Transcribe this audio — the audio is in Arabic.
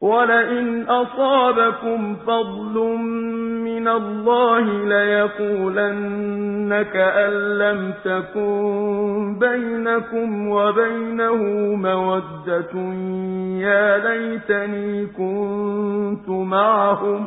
وَلَئِنْ أَصَابَكُمْ فَضْلٌ مِّنَ اللَّهِ لَيَقُولَنَّ كَأَن لَّمْ تَكُن بَيْنَكُمْ وَبَيْنَهُ مَوَدَّةٌ يَا لَيْتَنِي كُنتُ مَعَهُمْ